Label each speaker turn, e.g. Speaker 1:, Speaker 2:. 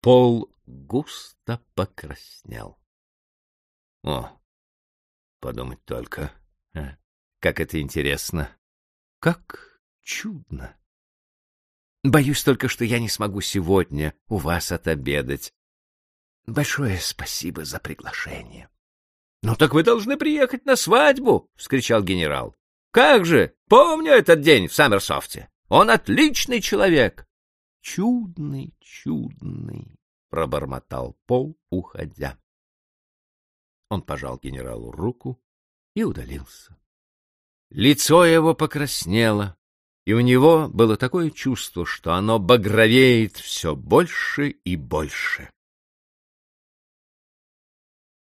Speaker 1: Пол густо покраснел. О, подумать только, а, как это интересно, как чудно. Боюсь только, что я не смогу сегодня у вас отобедать. Большое спасибо за приглашение. — Ну так вы должны приехать на свадьбу! — вскричал генерал. — Как же! Помню этот день в Саммерсофте. Он отличный человек. — Чудный, чудный, — пробормотал Пол, уходя. Он пожал генералу руку и удалился. Лицо его покраснело, и у него было такое чувство, что оно багровеет все больше и больше.